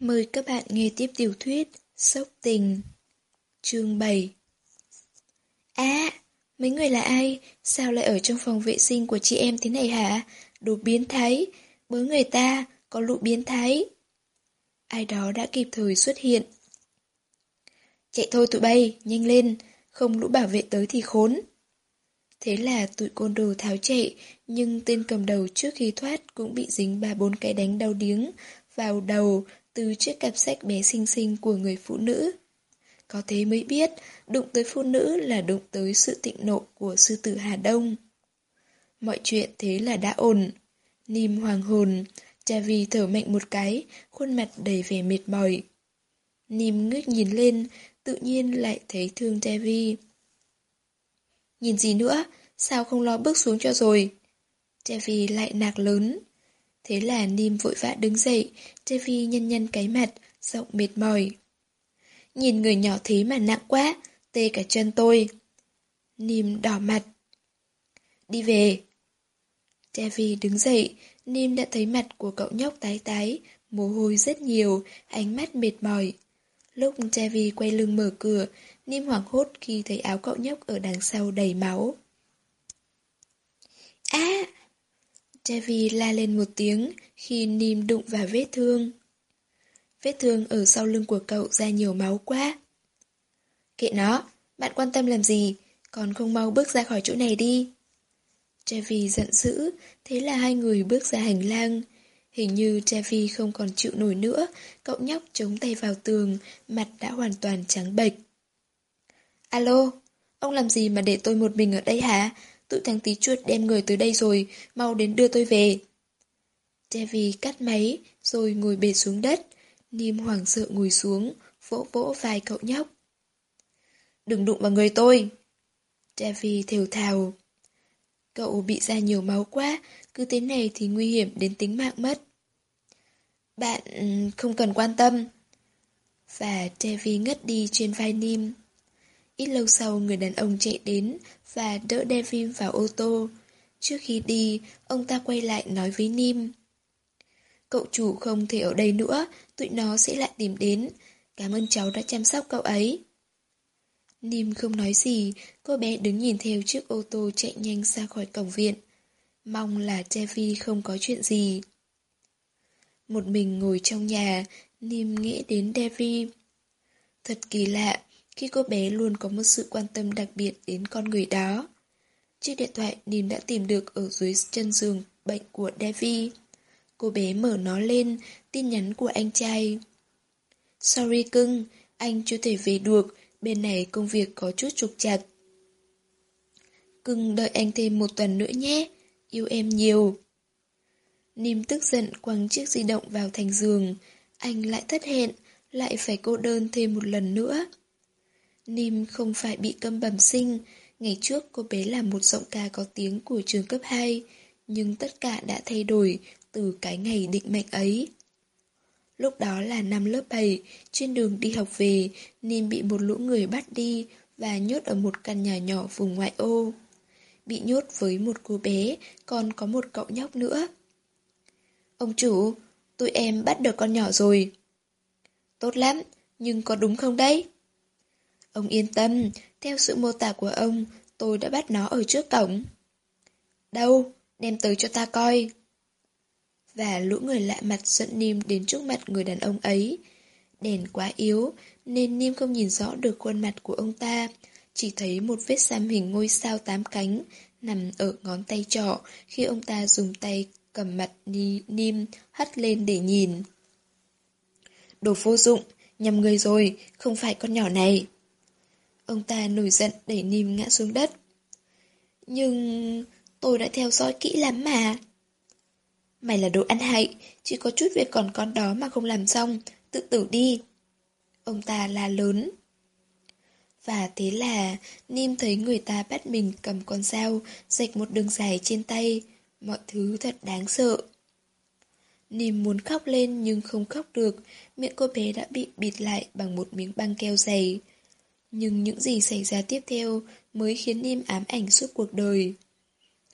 Mời các bạn nghe tiếp tiểu thuyết Sốc tình Chương 7 À, mấy người là ai? Sao lại ở trong phòng vệ sinh của chị em thế này hả? Đồ biến thái, bớ người ta, có lũ biến thái. Ai đó đã kịp thời xuất hiện. Chạy thôi tụi bay, nhanh lên, không lũ bảo vệ tới thì khốn. Thế là tụi côn đồ tháo chạy, nhưng tên cầm đầu trước khi thoát cũng bị dính ba bốn cái đánh đau điếng vào đầu từ chiếc cặp sách bé xinh xinh của người phụ nữ. Có thế mới biết, đụng tới phụ nữ là đụng tới sự thịnh nộ của sư tử Hà Đông. Mọi chuyện thế là đã ổn. Nìm hoàng hồn, cha vì thở mạnh một cái, khuôn mặt đầy vẻ mệt mỏi. Nìm ngước nhìn lên, tự nhiên lại thấy thương cha vi. Nhìn gì nữa, sao không lo bước xuống cho rồi? Cha vi lại nạc lớn. Thế là Nim vội vã đứng dậy, Trevi nhân nhân cái mặt, giọng mệt mỏi. Nhìn người nhỏ thế mà nặng quá, tê cả chân tôi. Nim đỏ mặt. Đi về. Trevi đứng dậy, Nim đã thấy mặt của cậu nhóc tái tái, mồ hôi rất nhiều, ánh mắt mệt mỏi. Lúc Trevi quay lưng mở cửa, Nim hoảng hốt khi thấy áo cậu nhóc ở đằng sau đầy máu. À! Chevy la lên một tiếng khi Nim đụng vào vết thương. Vết thương ở sau lưng của cậu ra nhiều máu quá. Kệ nó, bạn quan tâm làm gì, còn không mau bước ra khỏi chỗ này đi. Chevy giận dữ, thế là hai người bước ra hành lang. Hình như Chevy không còn chịu nổi nữa, cậu nhóc chống tay vào tường, mặt đã hoàn toàn trắng bệch. Alo, ông làm gì mà để tôi một mình ở đây hả? Tụi thằng tí chuột đem người tới đây rồi, mau đến đưa tôi về. Devi cắt máy, rồi ngồi bệt xuống đất. Nim hoảng sợ ngồi xuống, vỗ vỗ vai cậu nhóc. Đừng đụng vào người tôi. Devi thều thào. Cậu bị ra nhiều máu quá, cứ thế này thì nguy hiểm đến tính mạng mất. Bạn ừ, không cần quan tâm. Và Devi ngất đi trên vai Nim. Ít lâu sau người đàn ông chạy đến và đỡ Devin vào ô tô. Trước khi đi, ông ta quay lại nói với Nim. Cậu chủ không thể ở đây nữa, tụi nó sẽ lại tìm đến. Cảm ơn cháu đã chăm sóc cậu ấy. Nim không nói gì, cô bé đứng nhìn theo chiếc ô tô chạy nhanh ra khỏi cổng viện. Mong là Devi không có chuyện gì. Một mình ngồi trong nhà, Nim nghĩ đến Devi. Thật kỳ lạ, khi cô bé luôn có một sự quan tâm đặc biệt đến con người đó. Chiếc điện thoại Nìm đã tìm được ở dưới chân giường bệnh của Devi. Cô bé mở nó lên, tin nhắn của anh trai. Sorry cưng, anh chưa thể về được, bên này công việc có chút trục chặt. Cưng đợi anh thêm một tuần nữa nhé, yêu em nhiều. Nìm tức giận quăng chiếc di động vào thành giường, anh lại thất hẹn, lại phải cô đơn thêm một lần nữa. Nim không phải bị câm bẩm sinh, ngày trước cô bé là một giọng ca có tiếng của trường cấp 2, nhưng tất cả đã thay đổi từ cái ngày định mệnh ấy. Lúc đó là năm lớp 7, trên đường đi học về, Nim bị một lũ người bắt đi và nhốt ở một căn nhà nhỏ vùng ngoại ô. Bị nhốt với một cô bé, còn có một cậu nhóc nữa. Ông chủ, tụi em bắt được con nhỏ rồi. Tốt lắm, nhưng có đúng không đấy? Ông yên tâm, theo sự mô tả của ông, tôi đã bắt nó ở trước cổng. Đâu, đem tới cho ta coi. Và lũ người lạ mặt dẫn Nim đến trước mặt người đàn ông ấy. Đèn quá yếu, nên Nim không nhìn rõ được khuôn mặt của ông ta, chỉ thấy một vết xăm hình ngôi sao tám cánh nằm ở ngón tay trỏ khi ông ta dùng tay cầm mặt ni, Nim hất lên để nhìn. Đồ vô dụng, nhầm người rồi, không phải con nhỏ này. Ông ta nổi giận đẩy Nìm ngã xuống đất. Nhưng tôi đã theo dõi kỹ lắm mà. Mày là đồ ăn hại, chỉ có chút việc còn con đó mà không làm xong, tự tử đi. Ông ta la lớn. Và thế là, Nim thấy người ta bắt mình cầm con dao, rạch một đường dài trên tay. Mọi thứ thật đáng sợ. Nìm muốn khóc lên nhưng không khóc được, miệng cô bé đã bị bịt lại bằng một miếng băng keo dày. Nhưng những gì xảy ra tiếp theo mới khiến Nim ám ảnh suốt cuộc đời.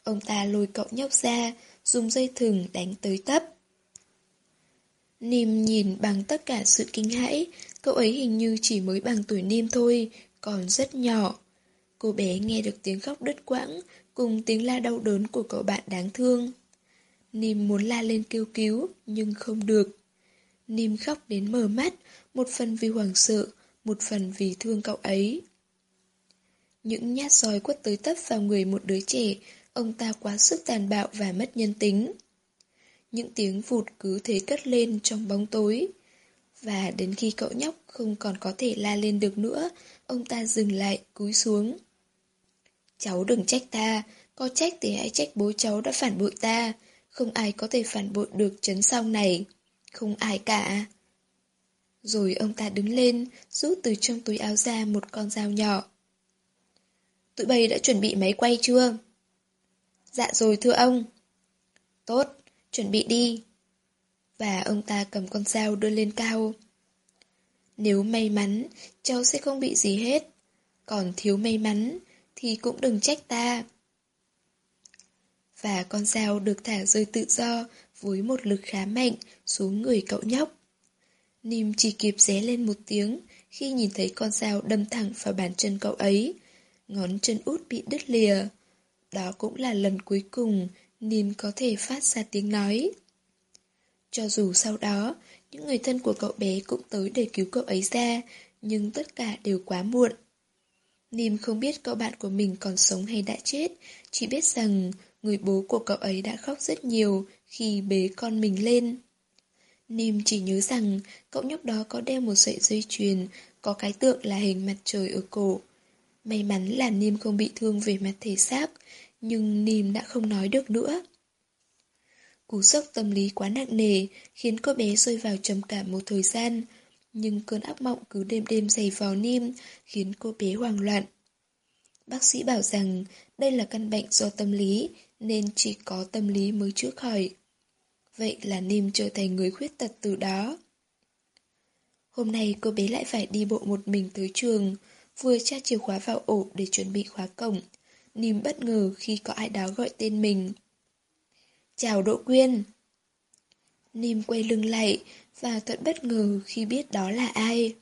Ông ta lôi cậu nhóc ra, dùng dây thừng đánh tới tấp. Nim nhìn bằng tất cả sự kinh hãi, cậu ấy hình như chỉ mới bằng tuổi Nim thôi, còn rất nhỏ. Cô bé nghe được tiếng khóc đứt quãng, cùng tiếng la đau đớn của cậu bạn đáng thương. Nim muốn la lên kêu cứu, nhưng không được. Nim khóc đến mở mắt, một phần vì hoảng sợ, một phần vì thương cậu ấy. Những nhát roi quất tới tấp vào người một đứa trẻ, ông ta quá sức tàn bạo và mất nhân tính. Những tiếng vụt cứ thế cất lên trong bóng tối. Và đến khi cậu nhóc không còn có thể la lên được nữa, ông ta dừng lại, cúi xuống. Cháu đừng trách ta, có trách thì hãy trách bố cháu đã phản bội ta. Không ai có thể phản bội được chấn song này. Không ai cả. Rồi ông ta đứng lên, rút từ trong túi áo ra một con dao nhỏ. Tụi bay đã chuẩn bị máy quay chưa? Dạ rồi thưa ông. Tốt, chuẩn bị đi. Và ông ta cầm con dao đưa lên cao. Nếu may mắn, cháu sẽ không bị gì hết. Còn thiếu may mắn, thì cũng đừng trách ta. Và con dao được thả rơi tự do với một lực khá mạnh xuống người cậu nhóc nìm chỉ kịp ré lên một tiếng khi nhìn thấy con dao đâm thẳng vào bàn chân cậu ấy. Ngón chân út bị đứt lìa. Đó cũng là lần cuối cùng nìm có thể phát ra tiếng nói. Cho dù sau đó, những người thân của cậu bé cũng tới để cứu cậu ấy ra, nhưng tất cả đều quá muộn. nìm không biết cậu bạn của mình còn sống hay đã chết, chỉ biết rằng người bố của cậu ấy đã khóc rất nhiều khi bế con mình lên. Nim chỉ nhớ rằng cậu nhóc đó có đeo một sợi dây chuyền, có cái tượng là hình mặt trời ở cổ. May mắn là Nim không bị thương về mặt thể xác, nhưng Nim đã không nói được nữa. Cú sốc tâm lý quá nặng nề khiến cô bé rơi vào trầm cảm một thời gian, nhưng cơn ác mộng cứ đêm đêm dày vò Nim khiến cô bé hoang loạn. Bác sĩ bảo rằng đây là căn bệnh do tâm lý nên chỉ có tâm lý mới chữa khỏi. Vậy là Nim trở thành người khuyết tật từ đó. Hôm nay cô bé lại phải đi bộ một mình tới trường, vừa tra chìa khóa vào ổ để chuẩn bị khóa cổng. Nim bất ngờ khi có ai đó gọi tên mình. Chào Đỗ Quyên. Nim quay lưng lại và thật bất ngờ khi biết đó là ai.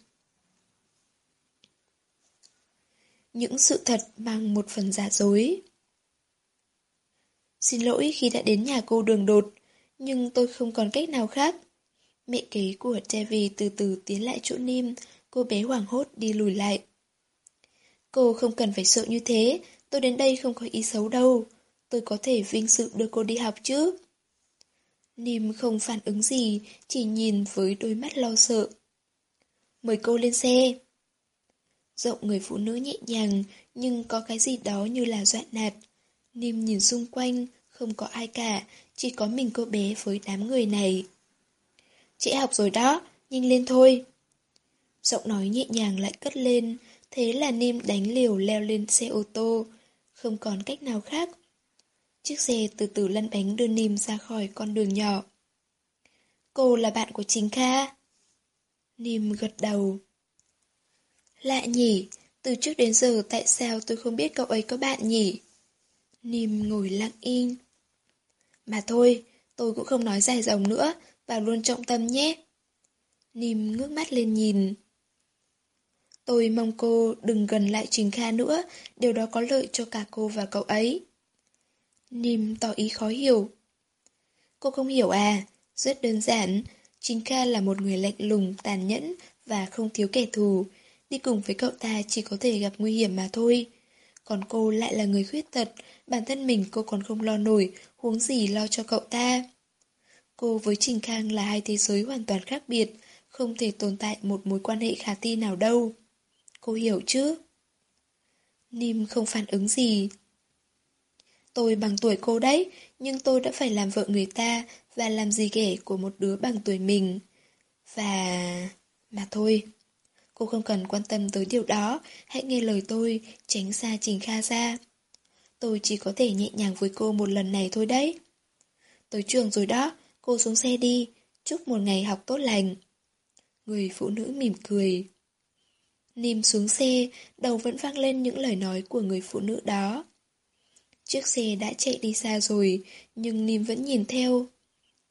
Những sự thật mang một phần giả dối. Xin lỗi khi đã đến nhà cô đường đột, nhưng tôi không còn cách nào khác. Mẹ kế của Devi từ từ tiến lại chỗ Nim, cô bé hoảng hốt đi lùi lại. Cô không cần phải sợ như thế, tôi đến đây không có ý xấu đâu. Tôi có thể vinh sự đưa cô đi học chứ. Nim không phản ứng gì, chỉ nhìn với đôi mắt lo sợ. Mời cô lên xe. Giọng người phụ nữ nhẹ nhàng, nhưng có cái gì đó như là dọa nạt. Nim nhìn xung quanh, không có ai cả, chỉ có mình cô bé với đám người này. Chị học rồi đó, nhanh lên thôi. Giọng nói nhẹ nhàng lại cất lên, thế là Nim đánh liều leo lên xe ô tô. Không còn cách nào khác, Chiếc xe từ từ lăn bánh đưa Nim ra khỏi con đường nhỏ. Cô là bạn của chính Kha. Nim gật đầu. Lạ nhỉ, từ trước đến giờ tại sao tôi không biết cậu ấy có bạn nhỉ? Nim ngồi lặng im. Mà thôi, tôi cũng không nói dài dòng nữa, vào luôn trọng tâm nhé. Nìm ngước mắt lên nhìn. Tôi mong cô đừng gần lại Trình Kha nữa, điều đó có lợi cho cả cô và cậu ấy. Nìm tỏ ý khó hiểu. Cô không hiểu à, rất đơn giản. Trình Kha là một người lạnh lùng, tàn nhẫn và không thiếu kẻ thù. Đi cùng với cậu ta chỉ có thể gặp nguy hiểm mà thôi. Còn cô lại là người khuyết tật, bản thân mình cô còn không lo nổi, huống gì lo cho cậu ta. Cô với Trình Khang là hai thế giới hoàn toàn khác biệt, không thể tồn tại một mối quan hệ khả thi nào đâu. Cô hiểu chứ? Nim không phản ứng gì, Tôi bằng tuổi cô đấy, nhưng tôi đã phải làm vợ người ta và làm gì ghẻ của một đứa bằng tuổi mình. Và... mà thôi. Cô không cần quan tâm tới điều đó, hãy nghe lời tôi, tránh xa Trình Kha ra. Tôi chỉ có thể nhẹ nhàng với cô một lần này thôi đấy. Tới trường rồi đó, cô xuống xe đi, chúc một ngày học tốt lành. Người phụ nữ mỉm cười. Nìm xuống xe, đầu vẫn vang lên những lời nói của người phụ nữ đó. Chiếc xe đã chạy đi xa rồi, nhưng Nim vẫn nhìn theo.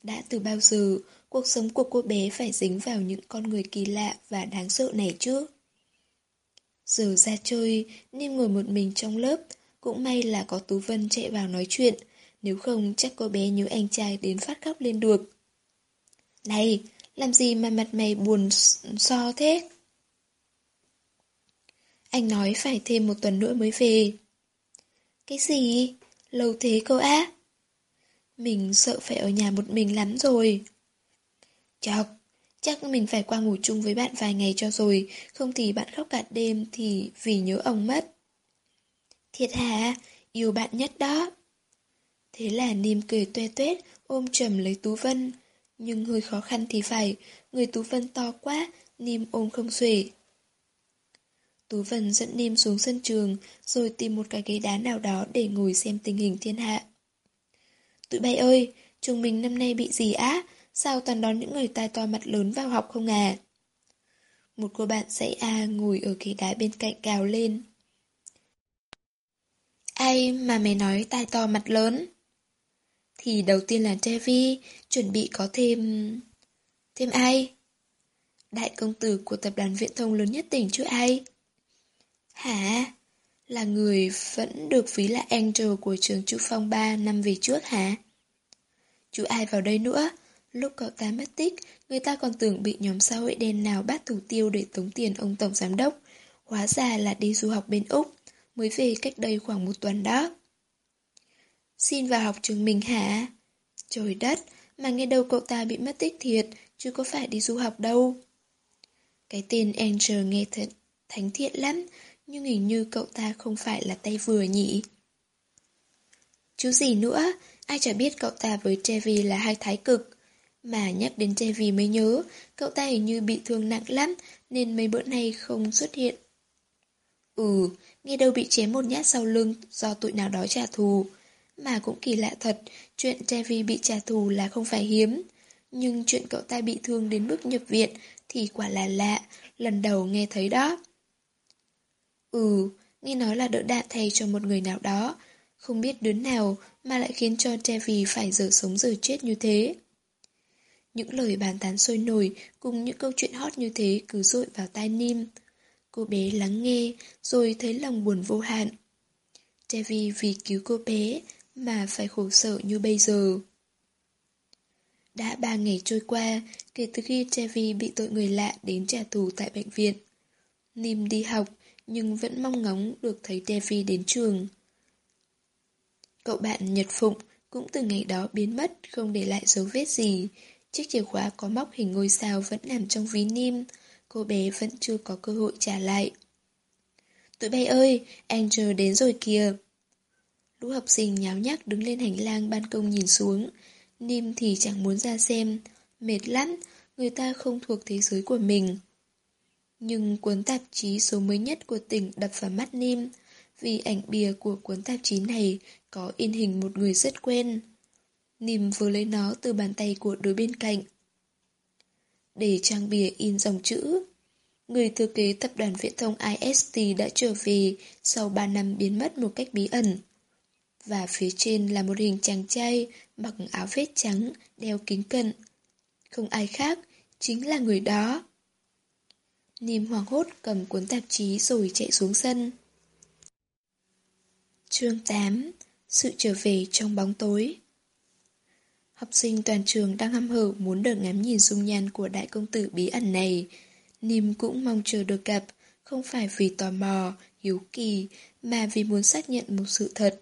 Đã từ bao giờ, cuộc sống của cô bé phải dính vào những con người kỳ lạ và đáng sợ này chứ? Giờ ra chơi, Niêm ngồi một mình trong lớp, cũng may là có Tú Vân chạy vào nói chuyện, nếu không chắc cô bé nhớ anh trai đến phát khóc lên được. Này, làm gì mà mặt mày buồn so thế? Anh nói phải thêm một tuần nữa mới về. Cái gì? Lâu thế cô á? Mình sợ phải ở nhà một mình lắm rồi. Chọc, chắc mình phải qua ngủ chung với bạn vài ngày cho rồi, không thì bạn khóc cả đêm thì vì nhớ ông mất. Thiệt hả? Yêu bạn nhất đó. Thế là Nìm cười tuê tuét, ôm chầm lấy Tú Vân. Nhưng hơi khó khăn thì phải, người Tú Vân to quá, Nìm ôm không xuể. Tú Vân dẫn Nìm xuống sân trường, rồi tìm một cái ghế đá nào đó để ngồi xem tình hình thiên hạ. Tụi bay ơi, chúng mình năm nay bị gì á? Sao toàn đón những người tai to mặt lớn vào học không à? Một cô bạn dãy A ngồi ở ghế đá bên cạnh gào lên. Ai mà mày nói tai to mặt lớn? Thì đầu tiên là Trevi, chuẩn bị có thêm... Thêm ai? Đại công tử của tập đoàn viễn thông lớn nhất tỉnh chứ ai? Hả? Là người vẫn được ví là Angel của trường Chu Phong 3 năm về trước hả? Chú ai vào đây nữa? Lúc cậu ta mất tích, người ta còn tưởng bị nhóm xã hội đen nào bắt thủ tiêu để tống tiền ông Tổng Giám Đốc. Hóa ra là đi du học bên Úc, mới về cách đây khoảng một tuần đó. Xin vào học trường mình hả? Trời đất, mà nghe đâu cậu ta bị mất tích thiệt, chứ có phải đi du học đâu. Cái tên Angel nghe thật thánh thiện lắm, nhưng hình như cậu ta không phải là tay vừa nhỉ. Chú gì nữa, ai chả biết cậu ta với Trevi là hai thái cực. Mà nhắc đến Trevi mới nhớ, cậu ta hình như bị thương nặng lắm, nên mấy bữa nay không xuất hiện. Ừ, nghe đâu bị chém một nhát sau lưng do tụi nào đó trả thù. Mà cũng kỳ lạ thật, chuyện Trevi bị trả thù là không phải hiếm. Nhưng chuyện cậu ta bị thương đến mức nhập viện thì quả là lạ, lần đầu nghe thấy đó. Ừ, nghe nói là đỡ đạn thay cho một người nào đó. Không biết đứa nào mà lại khiến cho Trevi phải giờ sống giờ chết như thế. Những lời bàn tán sôi nổi cùng những câu chuyện hot như thế cứ dội vào tai Nim. Cô bé lắng nghe rồi thấy lòng buồn vô hạn. Trevi vì cứu cô bé mà phải khổ sở như bây giờ. Đã ba ngày trôi qua kể từ khi Chevy bị tội người lạ đến trả thù tại bệnh viện. Nim đi học nhưng vẫn mong ngóng được thấy Devi đến trường. Cậu bạn Nhật Phụng cũng từ ngày đó biến mất, không để lại dấu vết gì. Chiếc chìa khóa có móc hình ngôi sao vẫn nằm trong ví Nim, cô bé vẫn chưa có cơ hội trả lại. Tụi bay ơi, Angel đến rồi kìa. Lũ học sinh nháo nhác đứng lên hành lang ban công nhìn xuống. Nim thì chẳng muốn ra xem. Mệt lắm, người ta không thuộc thế giới của mình. Nhưng cuốn tạp chí số mới nhất của tỉnh đập vào mắt Nim, vì ảnh bìa của cuốn tạp chí này có in hình một người rất quen. Nim vừa lấy nó từ bàn tay của đối bên cạnh. Để trang bìa in dòng chữ. Người thừa kế tập đoàn viễn thông IST đã trở về sau 3 năm biến mất một cách bí ẩn. Và phía trên là một hình chàng trai mặc áo vest trắng, đeo kính cận. Không ai khác, chính là người đó. Nìm hoảng hốt cầm cuốn tạp chí rồi chạy xuống sân. Chương 8 Sự trở về trong bóng tối Học sinh toàn trường đang hăm hở muốn được ngắm nhìn dung nhan của đại công tử bí ẩn này. Nìm cũng mong chờ được gặp, không phải vì tò mò, hiếu kỳ, mà vì muốn xác nhận một sự thật.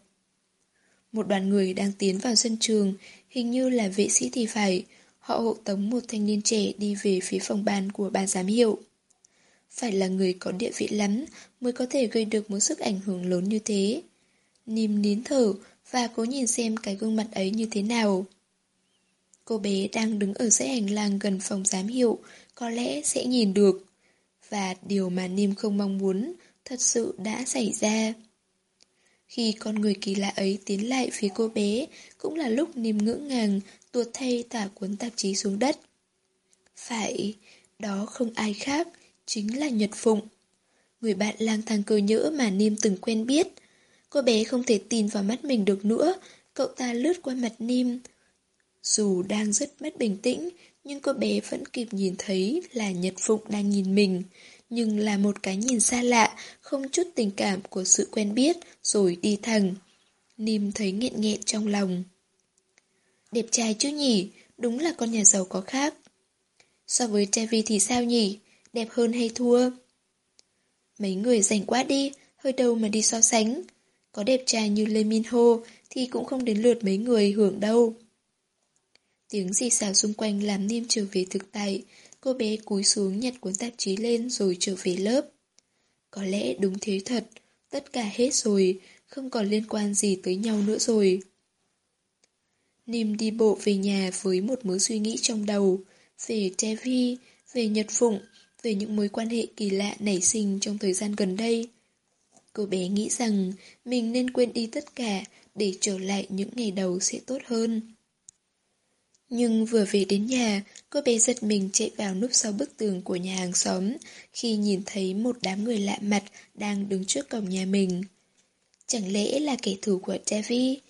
Một đoàn người đang tiến vào sân trường, hình như là vệ sĩ thì phải. Họ hộ tống một thanh niên trẻ đi về phía phòng ban của ban giám hiệu. Phải là người có địa vị lắm mới có thể gây được một sức ảnh hưởng lớn như thế. Nìm nín thở và cố nhìn xem cái gương mặt ấy như thế nào. Cô bé đang đứng ở dãy hành lang gần phòng giám hiệu, có lẽ sẽ nhìn được. Và điều mà Nim không mong muốn thật sự đã xảy ra. Khi con người kỳ lạ ấy tiến lại phía cô bé, cũng là lúc Nim ngưỡng ngàng tuột thay tả cuốn tạp chí xuống đất. Phải, đó không ai khác, chính là Nhật Phụng. Người bạn lang thang cơ nhỡ mà Nim từng quen biết. Cô bé không thể tin vào mắt mình được nữa, cậu ta lướt qua mặt Nim, dù đang rất mất bình tĩnh, nhưng cô bé vẫn kịp nhìn thấy là Nhật Phụng đang nhìn mình. Nhưng là một cái nhìn xa lạ, không chút tình cảm của sự quen biết, rồi đi thẳng. Nìm thấy nghẹn nghẹn trong lòng. Đẹp trai chứ nhỉ, đúng là con nhà giàu có khác. So với Trevi thì sao nhỉ, đẹp hơn hay thua? Mấy người rảnh quá đi, hơi đâu mà đi so sánh. Có đẹp trai như Lê Min Ho thì cũng không đến lượt mấy người hưởng đâu. Tiếng xì xào xung quanh làm niêm trở về thực tại. Cô bé cúi xuống nhặt cuốn tạp chí lên rồi trở về lớp. Có lẽ đúng thế thật, tất cả hết rồi, không còn liên quan gì tới nhau nữa rồi. niêm đi bộ về nhà với một mớ suy nghĩ trong đầu, về Tevi, về Nhật Phụng, về những mối quan hệ kỳ lạ nảy sinh trong thời gian gần đây. Cô bé nghĩ rằng mình nên quên đi tất cả để trở lại những ngày đầu sẽ tốt hơn. Nhưng vừa về đến nhà, cô bé giật mình chạy vào núp sau bức tường của nhà hàng xóm khi nhìn thấy một đám người lạ mặt đang đứng trước cổng nhà mình. Chẳng lẽ là kẻ thù của Davy?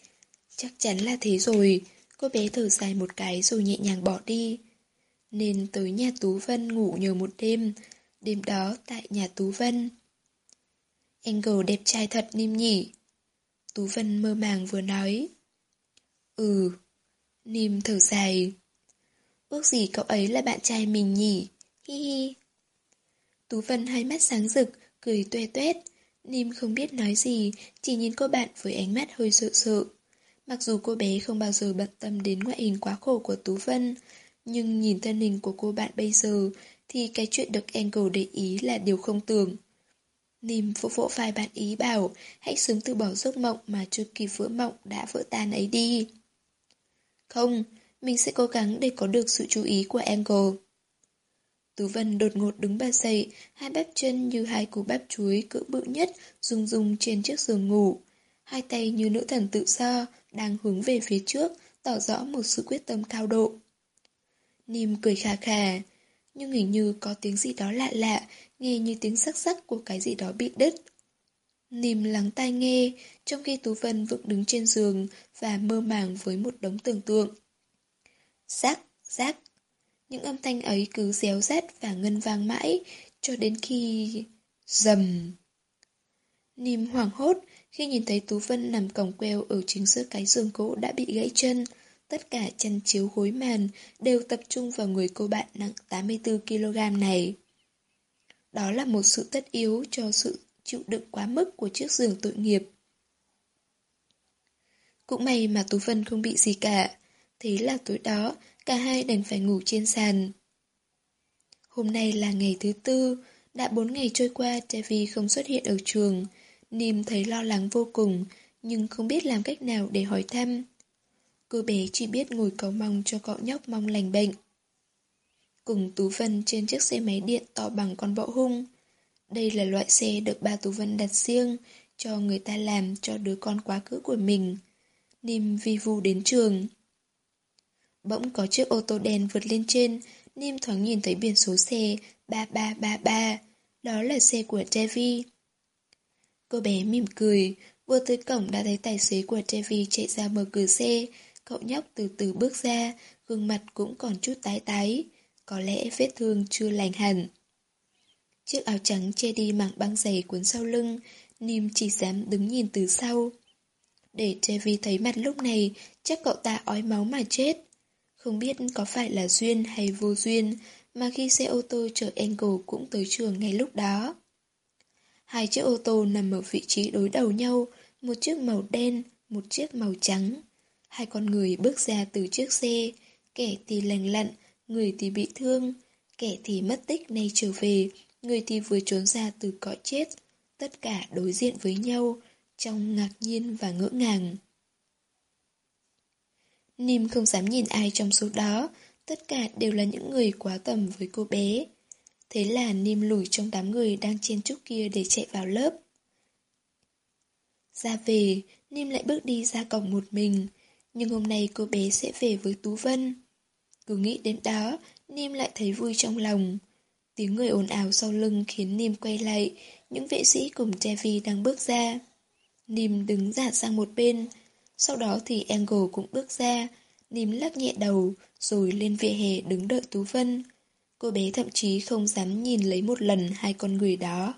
Chắc chắn là thế rồi. Cô bé thở dài một cái rồi nhẹ nhàng bỏ đi. Nên tới nhà Tú Vân ngủ nhờ một đêm. Đêm đó tại nhà Tú Vân. Angle đẹp trai thật Nim nhỉ? Tú Vân mơ màng vừa nói. Ừ. Nim thở dài. Ước gì cậu ấy là bạn trai mình nhỉ? Hi hi. Tú Vân hai mắt sáng rực, cười tuê tuét. Nim không biết nói gì, chỉ nhìn cô bạn với ánh mắt hơi sợ sợ. Mặc dù cô bé không bao giờ bận tâm đến ngoại hình quá khổ của Tú Vân, nhưng nhìn thân hình của cô bạn bây giờ thì cái chuyện được Angle để ý là điều không tưởng. Nìm vỗ vỗ vai bạn ý bảo hãy sớm từ bỏ giấc mộng mà chưa kịp vỡ mộng đã vỡ tan ấy đi. Không, mình sẽ cố gắng để có được sự chú ý của Angle. Tú Vân đột ngột đứng ba dậy, hai bắp chân như hai củ bắp chuối cỡ bự nhất rung rung trên chiếc giường ngủ. Hai tay như nữ thần tự do, đang hướng về phía trước, tỏ rõ một sự quyết tâm cao độ. Nìm cười khà khà, nhưng hình như có tiếng gì đó lạ lạ, nghe như tiếng sắc sắc của cái gì đó bị đứt. Nìm lắng tai nghe, trong khi Tú Vân vững đứng trên giường và mơ màng với một đống tưởng tượng. rác rác Những âm thanh ấy cứ réo rét và ngân vang mãi, cho đến khi... Dầm. Nìm hoảng hốt khi nhìn thấy Tú Vân nằm còng queo ở chính giữa cái giường gỗ đã bị gãy chân. Tất cả chăn chiếu gối màn đều tập trung vào người cô bạn nặng 84kg này. Đó là một sự tất yếu cho sự chịu đựng quá mức của chiếc giường tội nghiệp. Cũng may mà Tú Vân không bị gì cả. Thế là tối đó, cả hai đành phải ngủ trên sàn. Hôm nay là ngày thứ tư, đã bốn ngày trôi qua Trevi không xuất hiện ở trường. Nim thấy lo lắng vô cùng, nhưng không biết làm cách nào để hỏi thăm. Cô bé chỉ biết ngồi cầu mong cho cậu nhóc mong lành bệnh. Cùng Tú Vân trên chiếc xe máy điện to bằng con bọ hung. Đây là loại xe được ba Tú Vân đặt riêng, cho người ta làm cho đứa con quá khứ của mình. Nim vi vu đến trường. Bỗng có chiếc ô tô đen vượt lên trên, Nim thoáng nhìn thấy biển số xe 3333. Đó là xe của trevi Cô bé mỉm cười, vừa tới cổng đã thấy tài xế của trevi chạy ra mở cửa xe. Cậu nhóc từ từ bước ra, gương mặt cũng còn chút tái tái. Có lẽ vết thương chưa lành hẳn. Chiếc áo trắng che đi mảng băng dày cuốn sau lưng, Nim chỉ dám đứng nhìn từ sau. Để Trevi thấy mặt lúc này, chắc cậu ta ói máu mà chết. Không biết có phải là duyên hay vô duyên, mà khi xe ô tô chở Angle cũng tới trường ngay lúc đó. Hai chiếc ô tô nằm ở vị trí đối đầu nhau, một chiếc màu đen, một chiếc màu trắng. Hai con người bước ra từ chiếc xe, kẻ thì lành lặn, người thì bị thương, kẻ thì mất tích nay trở về, người thì vừa trốn ra từ cõi chết. Tất cả đối diện với nhau, trong ngạc nhiên và ngỡ ngàng. Nìm không dám nhìn ai trong số đó, tất cả đều là những người quá tầm với cô bé. Thế là Nìm lủi trong đám người đang trên chúc kia để chạy vào lớp. Ra về, Nìm lại bước đi ra cổng một mình, nhưng hôm nay cô bé sẽ về với Tú Vân. Cứ nghĩ đến đó, Nìm lại thấy vui trong lòng. Tiếng người ồn ào sau lưng khiến Nìm quay lại, những vệ sĩ cùng Devi đang bước ra. Nìm đứng giả sang một bên, sau đó thì Angle cũng bước ra. Nìm lắc nhẹ đầu, rồi lên vỉa hè đứng đợi Tú Vân. Cô bé thậm chí không dám nhìn lấy một lần hai con người đó.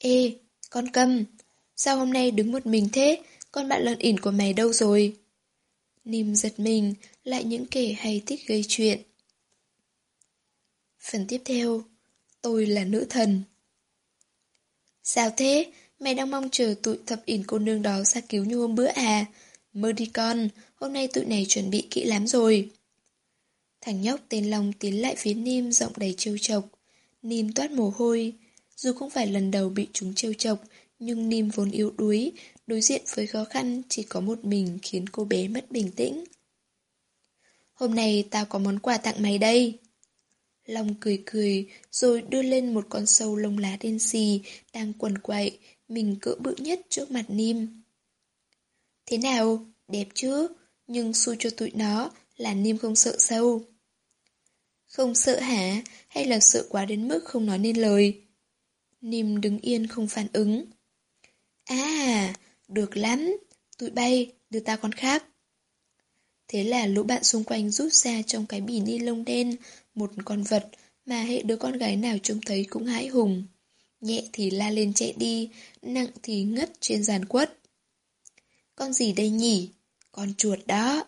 Ê, con câm, sao hôm nay đứng một mình thế, con bạn lợn ỉn của mày đâu rồi? Nìm giật mình, lại những kẻ hay thích gây chuyện. Phần tiếp theo, tôi là nữ thần. Sao thế? Mày đang mong chờ tụi thập ỉn cô nương đó ra cứu như hôm bữa à? Mơ đi con, hôm nay tụi này chuẩn bị kỹ lắm rồi. Thằng nhóc tên Long tiến lại phía Nim giọng đầy trêu chọc. Nim toát mồ hôi. Dù không phải lần đầu bị chúng trêu chọc, nhưng Nim vốn yếu đuối, đối diện với khó khăn chỉ có một mình khiến cô bé mất bình tĩnh. Hôm nay tao có món quà tặng mày đây. Long cười cười, rồi đưa lên một con sâu lông lá đen xì, đang quần quậy, mình cỡ bự nhất trước mặt Nim. Thế nào? Đẹp chứ? Nhưng xui cho tụi nó là Nim không sợ sâu. Không sợ hả? Hay là sợ quá đến mức không nói nên lời? Nim đứng yên không phản ứng. À, được lắm. Tụi bay, đưa ta con khác. Thế là lũ bạn xung quanh rút ra trong cái bỉ ni lông đen một con vật mà hệ đứa con gái nào trông thấy cũng hãi hùng. Nhẹ thì la lên chạy đi, nặng thì ngất trên giàn quất. Con gì đây nhỉ? Con chuột đó.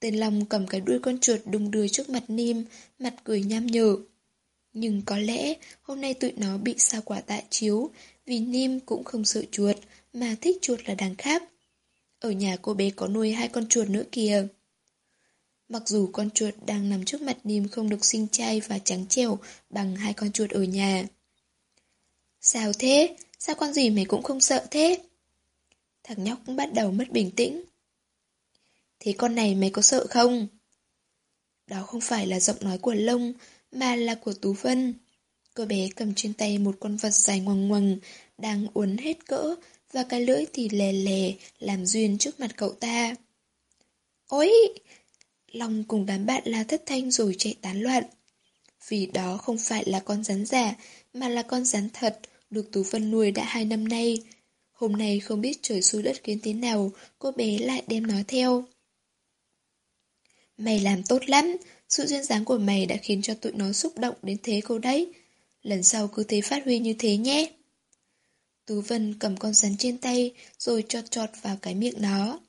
Tên Long cầm cái đuôi con chuột đung đưa trước mặt Nim, mặt cười nham nhở. Nhưng có lẽ hôm nay tụi nó bị sao quả tạ chiếu, vì Nim cũng không sợ chuột, mà thích chuột là đằng khác. Ở nhà cô bé có nuôi hai con chuột nữa kìa. Mặc dù con chuột đang nằm trước mặt Nìm không được xinh trai và trắng trẻo bằng hai con chuột ở nhà. Sao thế? Sao con gì mày cũng không sợ thế? Thằng nhóc cũng bắt đầu mất bình tĩnh. Thế con này mày có sợ không? Đó không phải là giọng nói của Lông, mà là của Tú Vân. Cô bé cầm trên tay một con vật dài ngoằng ngoằng, đang uốn hết cỡ, và cái lưỡi thì lè lè, làm duyên trước mặt cậu ta. Ôi! Long cùng đám bạn la thất thanh rồi chạy tán loạn. Vì đó không phải là con rắn giả, mà là con rắn thật, được Tú Vân nuôi đã hai năm nay. Hôm nay không biết trời xui đất khiến thế nào, cô bé lại đem nó theo. Mày làm tốt lắm, sự duyên dáng của mày đã khiến cho tụi nó xúc động đến thế cô đấy. Lần sau cứ thế phát huy như thế nhé. Tú Vân cầm con rắn trên tay rồi chọt chọt vào cái miệng nó.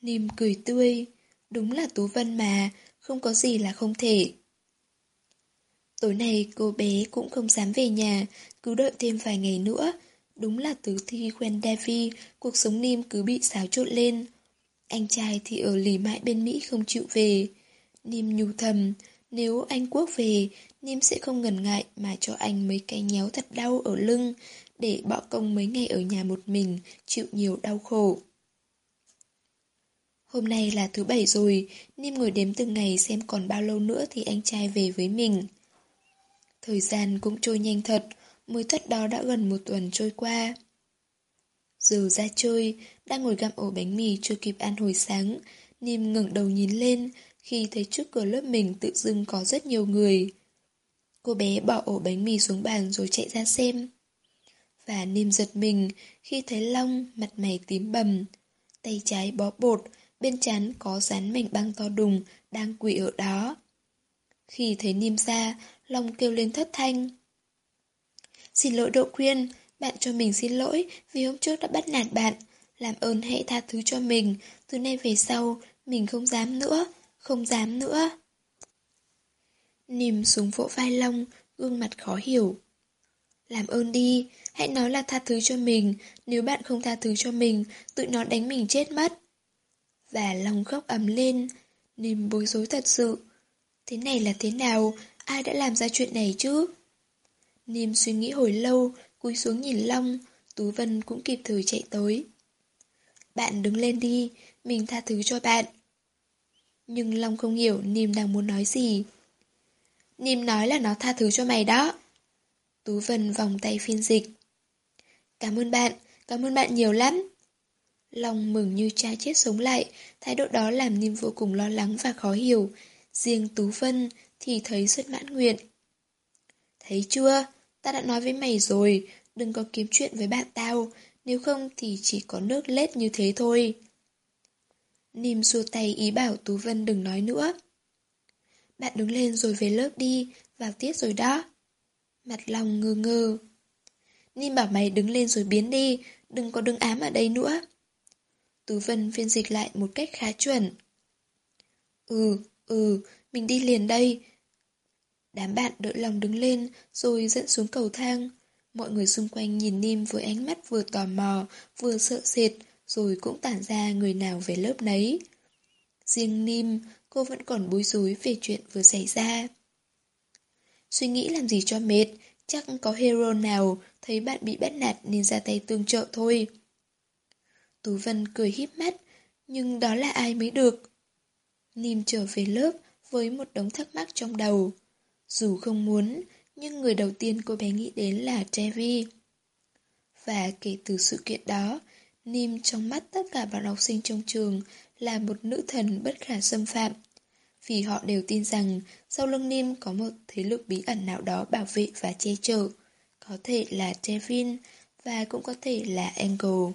Nìm cười tươi, đúng là Tú Vân mà, không có gì là không thể. Tối nay cô bé cũng không dám về nhà, cứ đợi thêm vài ngày nữa. Đúng là từ thi quen Davy, cuộc sống Nim cứ bị xáo trộn lên. Anh trai thì ở lì mãi bên Mỹ không chịu về. Nim nhu thầm, nếu anh Quốc về, Nim sẽ không ngần ngại mà cho anh mấy cái nhéo thật đau ở lưng, để bỏ công mấy ngày ở nhà một mình, chịu nhiều đau khổ. Hôm nay là thứ bảy rồi, Nim ngồi đếm từng ngày xem còn bao lâu nữa thì anh trai về với mình. Thời gian cũng trôi nhanh thật, mới thất đó đã gần một tuần trôi qua. Giờ ra chơi, đang ngồi gặm ổ bánh mì chưa kịp ăn hồi sáng, Nim ngẩng đầu nhìn lên, khi thấy trước cửa lớp mình tự dưng có rất nhiều người. Cô bé bỏ ổ bánh mì xuống bàn rồi chạy ra xem. Và Nim giật mình khi thấy Long mặt mày tím bầm, tay trái bó bột, bên chán có dán mảnh băng to đùng đang quỳ ở đó. Khi thấy niêm ra, Long kêu lên thất thanh. Xin lỗi Độ Quyên, bạn cho mình xin lỗi vì hôm trước đã bắt nạt bạn. Làm ơn hãy tha thứ cho mình, từ nay về sau, mình không dám nữa, không dám nữa. Nìm xuống vỗ vai Long, gương mặt khó hiểu. Làm ơn đi, hãy nói là tha thứ cho mình, nếu bạn không tha thứ cho mình, tụi nó đánh mình chết mất. Và lòng khóc ấm lên, niềm bối rối thật sự. Thế này là thế nào, ai đã làm ra chuyện này chứ? niềm suy nghĩ hồi lâu, cúi xuống nhìn Long, Tú Vân cũng kịp thời chạy tới. Bạn đứng lên đi, mình tha thứ cho bạn. Nhưng Long không hiểu Nìm đang muốn nói gì. Nìm nói là nó tha thứ cho mày đó. Tú Vân vòng tay phiên dịch. Cảm ơn bạn, cảm ơn bạn nhiều lắm. Long mừng như cha chết sống lại, thái độ đó làm Niêm vô cùng lo lắng và khó hiểu. Riêng Tú Vân thì thấy rất mãn nguyện. Thấy chưa, ta đã nói với mày rồi, đừng có kiếm chuyện với bạn tao, nếu không thì chỉ có nước lết như thế thôi. Nìm xua tay ý bảo Tú Vân đừng nói nữa. Bạn đứng lên rồi về lớp đi, vào tiết rồi đó. Mặt lòng ngơ ngơ. Nìm bảo mày đứng lên rồi biến đi, đừng có đứng ám ở đây nữa. Tú Vân phiên dịch lại một cách khá chuẩn. Ừ, ừ, mình đi liền đây. Đám bạn đỡ lòng đứng lên rồi dẫn xuống cầu thang. Mọi người xung quanh nhìn Nim với ánh mắt vừa tò mò, vừa sợ sệt, rồi cũng tản ra người nào về lớp nấy. Riêng Nim, cô vẫn còn bối rối về chuyện vừa xảy ra. Suy nghĩ làm gì cho mệt, chắc có hero nào thấy bạn bị bắt nạt nên ra tay tương trợ thôi. Tú Vân cười híp mắt, nhưng đó là ai mới được? Nìm trở về lớp với một đống thắc mắc trong đầu. Dù không muốn, nhưng người đầu tiên cô bé nghĩ đến là Trevi. Và kể từ sự kiện đó, Nim trong mắt tất cả bạn học sinh trong trường là một nữ thần bất khả xâm phạm. Vì họ đều tin rằng sau lưng Nim có một thế lực bí ẩn nào đó bảo vệ và che chở. Có thể là Trevin và cũng có thể là Angle.